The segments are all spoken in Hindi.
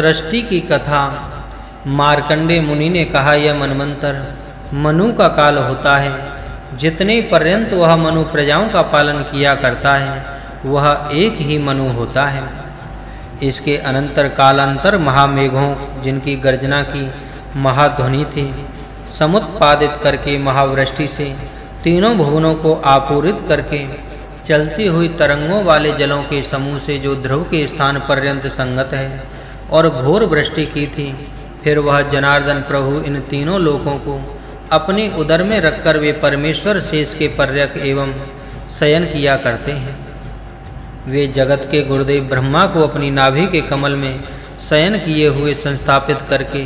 सृष्टि की कथा। मार्कंडे मुनि ने कहा यह मनमंत्र, मनु का काल होता है। जितने पर्यंत वह मनु प्रजाओं का पालन किया करता है, वह एक ही मनु होता है। इसके अनंतर कालांतर महामेघों जिनकी गर्जना की महाध्वनि थी, समुत्पादित करके महावृष्टि से तीनों भुवनों को आपूरित करके चलती हुई तरंगों वाले जलों के समूह से जो ध्रुव के स्थान पर्यंत संगत है और घोर वृष्टि की थी। फिर वह जनार्दन प्रभु इन तीनों लोकों को अपने उदर में रखकर वे परमेश्वर शेष के पर्यक एवं शयन किया करते हैं। वे जगत के गुरुदेव ब्रह्मा को अपनी नाभि के कमल में शयन किए हुए संस्थापित करके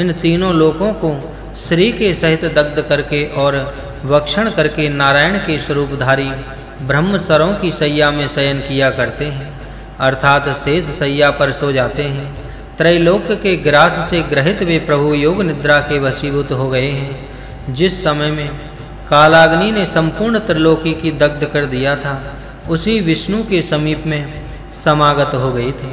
इन तीनों लोकों को श्री के सहित दग्ध करके और वक्षण करके नारायण के स्वरूपधारी ब्रह्म सरों की सैया में शयन किया करते हैं। अर्थात शेष सैया पर सो जाते हैं। त्रैलोक के ग्रास से ग्रहित वे प्रभु योग निद्रा के वशीभूत हो गए हैं। जिस समय में कालाग्नि ने संपूर्ण त्रिलोकी की दग्ध कर दिया था, उसी विष्णु के समीप में समागत हो गई थी।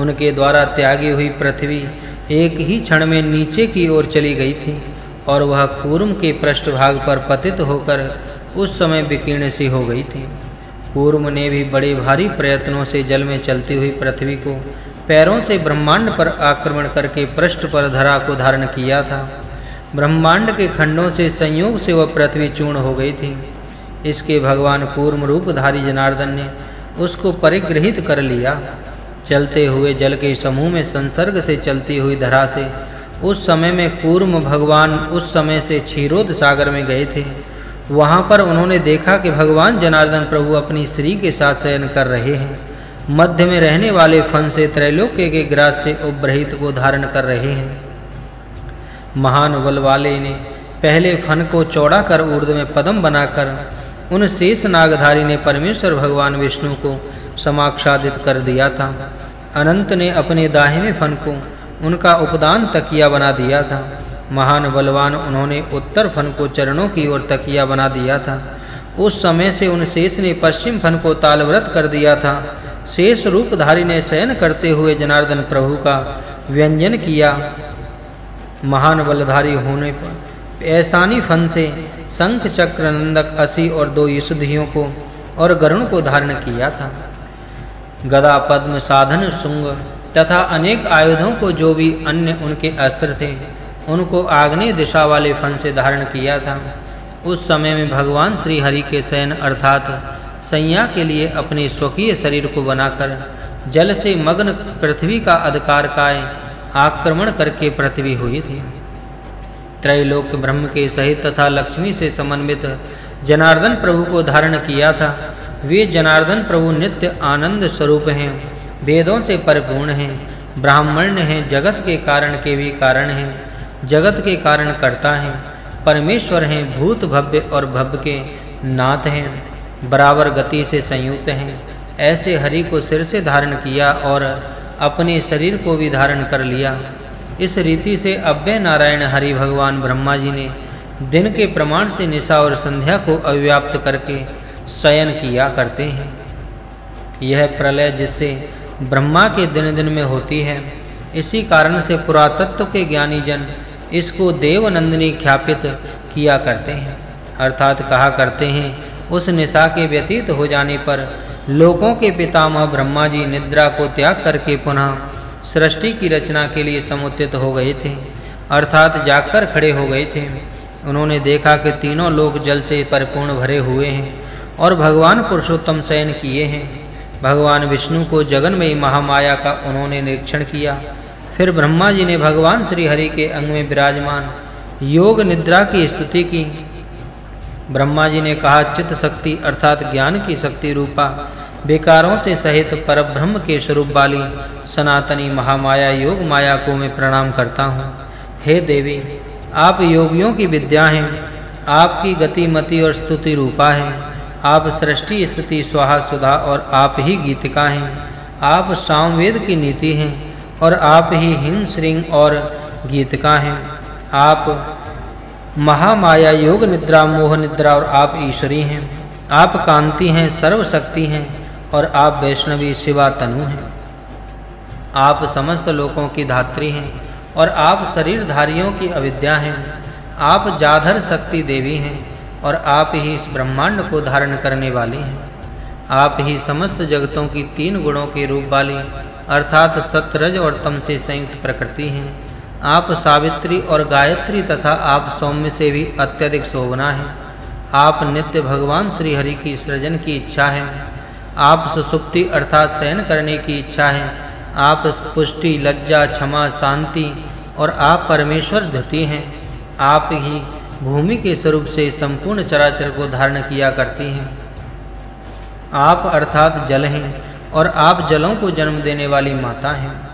उनके द्वारा त्यागी हुई पृथ्वी एक ही क्षण में नीचे की ओर चली गई थी और वह कूर्म के पृष्ठभाग पर पतित होकर उस समय विकीर्ण सी हो गई थी। कूर्म ने भी बड़े भारी प्रयत्नों से जल में चलती हुई पृथ्वी को पैरों से ब्रह्मांड पर आक्रमण करके पृष्ठ पर धरा को धारण किया था। ब्रह्मांड के खंडों से संयोग से वह पृथ्वी चूर्ण हो गई थी। इसके भगवान कूर्म रूपधारी जनार्दन ने उसको परिग्रहित कर लिया। चलते हुए जल के समूह में संसर्ग से चलती हुई धरा से उस समय में कूर्म भगवान उस समय से क्षीरोद सागर में गए थे। वहाँ पर उन्होंने देखा कि भगवान जनार्दन प्रभु अपनी श्री के साथ शयन कर रहे हैं। मध्य में रहने वाले फन से त्रैलोक्य के ग्रास से उपब्रहित को धारण कर रहे हैं। महान बल वाले ने पहले फन को चौड़ा कर ऊर्ध में पदम बनाकर उन शेष नागधारी ने परमेश्वर भगवान विष्णु को समाक्षादित कर दिया था। अनंत ने अपने दाहिने फन को उनका उपदान तकिया बना दिया था। महान बलवान उन्होंने उत्तर फन को चरणों की ओर तकिया बना दिया था। उस समय से उन शेष ने पश्चिम फन को तालव्रत कर दिया था। शेष रूपधारी ने शयन करते हुए जनार्दन प्रभु का व्यंजन किया। महान बलधारी होने पर ऐसानी फन से शंख चक्र नंदक असी और दो युषधियों को और गरुण को धारण किया था। गदा पद्म साधन सुंग तथा अनेक आयुधों को जो भी अन्य उनके अस्त्र थे उनको आग्नेय दिशा वाले फन से धारण किया था। उस समय में भगवान श्री हरि के शयन अर्थात सैया के लिए अपने स्वकीय शरीर को बनाकर जल से मग्न पृथ्वी का अधिकार काय आक्रमण करके पृथ्वी हुई थी। त्रैलोक ब्रह्म के सहित तथा लक्ष्मी से समन्वित जनार्दन प्रभु को धारण किया था। वे जनार्दन प्रभु नित्य आनंद स्वरूप हैं, वेदों से परिपूर्ण हैं ब्राह्मण हैं, जगत के कारण के भी कारण हैं। जगत के कारण करता है। परमेश्वर हैं, भूत भव्य और भव्य के नाथ हैं। बराबर गति से संयुक्त हैं। ऐसे हरि को सिर से धारण किया और अपने शरीर को भी धारण कर लिया। इस रीति से अव्यय नारायण हरि भगवान ब्रह्मा जी ने दिन के प्रमाण से निशा और संध्या को अव्याप्त करके शयन किया करते हैं। यह प्रलय जिससे ब्रह्मा के दिन दिन में होती है, इसी कारण से पुरातत्व के ज्ञानी जन इसको देवनंदिनी ख्यापित किया करते हैं। अर्थात कहा करते हैं, उस निशा के व्यतीत हो जाने पर लोगों के पितामह ब्रह्मा जी निद्रा को त्याग करके पुनः सृष्टि की रचना के लिए समुचित हो गए थे। अर्थात जागकर खड़े हो गए थे। उन्होंने देखा कि तीनों लोग जल से परिपूर्ण भरे हुए हैं और भगवान पुरुषोत्तम शयन किए हैं। भगवान विष्णु को जगन्मयी महामाया का उन्होंने निरीक्षण किया। फिर ब्रह्मा जी ने भगवान श्री हरि के अंग में विराजमान योग निद्रा की स्तुति की। ब्रह्मा जी ने कहा, चित्त शक्ति अर्थात ज्ञान की शक्ति रूपा बेकारों से सहित परब्रह्म के स्वरूप वाली सनातनी महामाया योग माया को मैं प्रणाम करता हूँ। हे देवी, आप योगियों की विद्या हैं, आपकी गति, मति और स्तुति रूपा है, आप सृष्टि स्थिति स्वाहा, सुधा और आप ही गीतिका हैं, आप सामवेद की नीति हैं और आप ही हिम श्रृंग और गीतका हैं। आप महामाया, योग निद्रा, मोह निद्रा और आप ईश्वरी हैं। आप कांति हैं, सर्वशक्ति हैं और आप वैष्णवी, शिवा, तनु हैं। आप समस्त लोकों की धात्री हैं और आप शरीरधारियों की अविद्या हैं। आप जाधर शक्ति देवी हैं और आप ही इस ब्रह्मांड को धारण करने वाली हैं। आप ही समस्त जगतों की तीन गुणों के रूप वाली अर्थात सतरज और तम से संयुक्त प्रकृति हैं। आप सावित्री और गायत्री तथा आप सौम्य से भी अत्यधिक शोभना है। आप नित्य भगवान श्री हरि की सृजन की इच्छा है। आप सुसुप्ति अर्थात शयन करने की इच्छा है। आप पुष्टि, लज्जा, क्षमा, शांति और आप परमेश्वर धति हैं। आप ही भूमि के स्वरूप से संपूर्ण चराचर को धारण किया करती हैं। आप अर्थात जल हैं। और आप जलों को जन्म देने वाली माता हैं।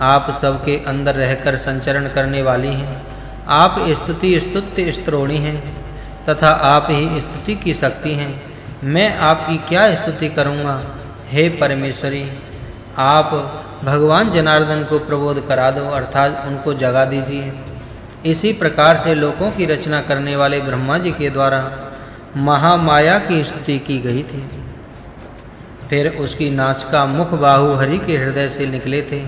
आप सबके अंदर रहकर संचरण करने वाली हैं। आप स्तुति, स्तुत्य स्त्रोणी हैं, तथा आप ही स्तुति की शक्ति हैं। मैं आपकी क्या स्तुति करूँगा? हे परमेश्वरी, आप भगवान जनार्दन को प्रबोध करा दो, अर्थात उनको जगा दीजिए। इसी प्रकार से लोकों की रचना करने वाले ब्रह्मा जी के द्वारा महामाया की स्तुति की गई थी। फिर उसकी नासिका मुख बाहु हरि के हृदय से निकले थे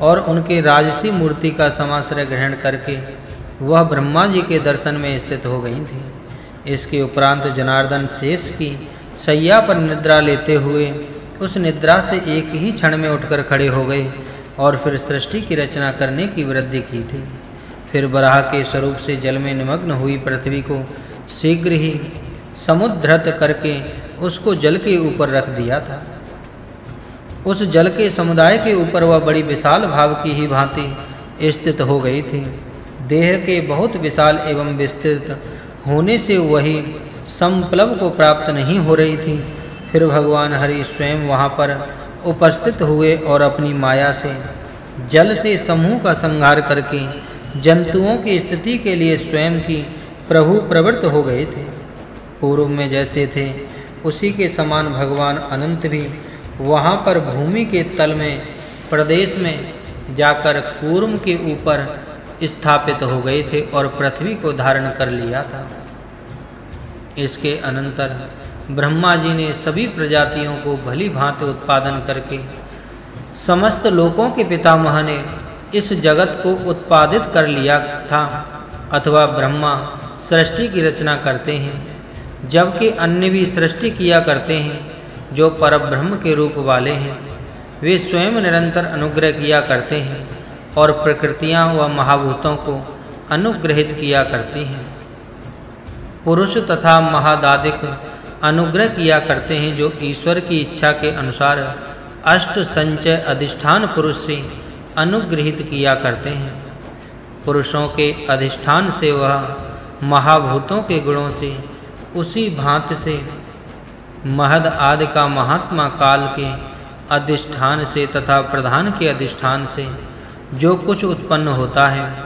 और उनके राजसी मूर्ति का समाश्रय ग्रहण करके वह ब्रह्मा जी के दर्शन में स्थित हो गई थी। इसके उपरांत जनार्दन शेष की सैया पर निद्रा लेते हुए उस निद्रा से एक ही क्षण में उठकर खड़े हो गए और फिर सृष्टि की रचना करने की वृद्धि की थी। फिर बराह के स्वरूप से जल में निमग्न हुई पृथ्वी को शीघ्र ही समुद्रत करके उसको जल के ऊपर रख दिया था। उस जल के समुदाय के ऊपर वह बड़ी विशाल भाव की ही भांति स्थित हो गई थी। देह के बहुत विशाल एवं विस्तृत होने से वही संप्लव को प्राप्त नहीं हो रही थी। फिर भगवान हरि स्वयं वहाँ पर उपस्थित हुए और अपनी माया से जल से समूह का संहार करके जंतुओं की स्थिति के लिए स्वयं की प्रभु प्रवृत्त हो गए थे। पूर्व में जैसे थे, उसी के समान भगवान अनंत भी वहाँ पर भूमि के तल में, प्रदेश में जाकर कूर्म के ऊपर स्थापित हो गए थे और पृथ्वी को धारण कर लिया था। इसके अनंतर ब्रह्मा जी ने सभी प्रजातियों को भली भांति उत्पादन करके समस्त लोकों के पितामह ने इस जगत को उत्पादित कर लिया था, अथवा ब्रह्मा सृष्टि की रचना करते हैं। जबकि अन्य भी सृष्टि किया करते हैं, जो परब्रह्म के रूप वाले हैं। वे स्वयं निरंतर अनुग्रह किया करते हैं और प्रकृतियाँ व महाभूतों को अनुग्रहित किया करती हैं। पुरुष तथा महादादिक अनुग्रह किया करते हैं, जो ईश्वर की इच्छा के अनुसार अष्ट संचय अधिष्ठान पुरुष से अनुग्रहित किया करते हैं। पुरुषों के अधिष्ठान से वह महाभूतों के गुणों से उसी भांति से महद आदि का महात्मा काल के अधिष्ठान से तथा प्रधान के अधिष्ठान से जो कुछ उत्पन्न होता है,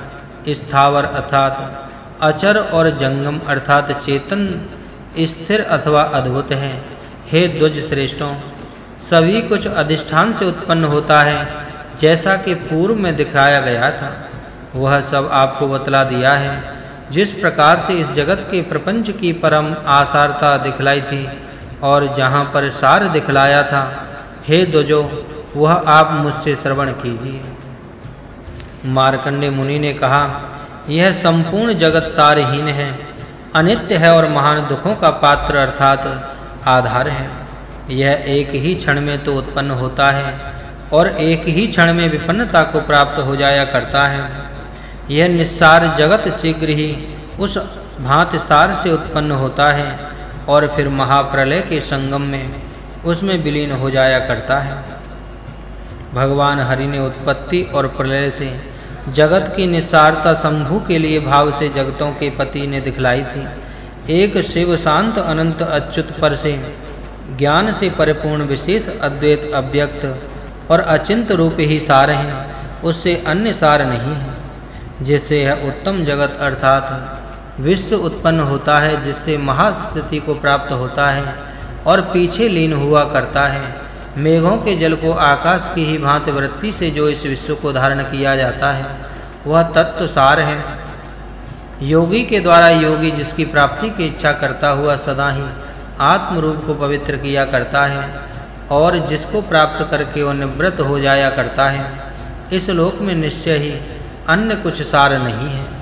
स्थावर अर्थात अचर और जंगम अर्थात चेतन स्थिर अथवा अद्भुत है। हे द्वज श्रेष्ठों, सभी कुछ अधिष्ठान से उत्पन्न होता है, जैसा कि पूर्व में दिखाया गया था। वह सब आपको बतला दिया है। जिस प्रकार से इस जगत के प्रपंच की परम आसारता दिखलाई थी और जहाँ पर सार दिखलाया था, हे द्वजो, वह आप मुझसे श्रवण कीजिए। मार्कंडे मुनि ने कहा, यह संपूर्ण जगत सारहीन है, अनित्य है और महान दुखों का पात्र अर्थात आधार है। यह एक ही क्षण में तो उत्पन्न होता है और एक ही क्षण में विपन्नता को प्राप्त हो जाया करता है। यह निस्सार जगत शीघ्र ही उस भांति सार से उत्पन्न होता है और फिर महाप्रलय के संगम में उसमें विलीन हो जाया करता है। भगवान हरि ने उत्पत्ति और प्रलय से जगत की निसारता शंभु के लिए भाव से जगतों के पति ने दिखलाई थी। एक शिव शांत अनंत अच्युत पर से ज्ञान से परिपूर्ण विशेष अद्वैत अव्यक्त और अचिंत रूप ही सार हैं, उससे अन्य सार नहीं है। जिससे यह उत्तम जगत अर्थात विश्व उत्पन्न होता है, जिससे महास्थिति को प्राप्त होता है और पीछे लीन हुआ करता है। मेघों के जल को आकाश की ही भांति वृत्ति से जो इस विश्व को धारण किया जाता है, वह तत्व सार है। योगी के द्वारा योगी जिसकी प्राप्ति की इच्छा करता हुआ सदा ही आत्म रूप को पवित्र किया करता है और जिसको प्राप्त करके वह निवृत्त हो जाया करता है, इस लोक में निश्चय ही अन्य कुछ सार नहीं है।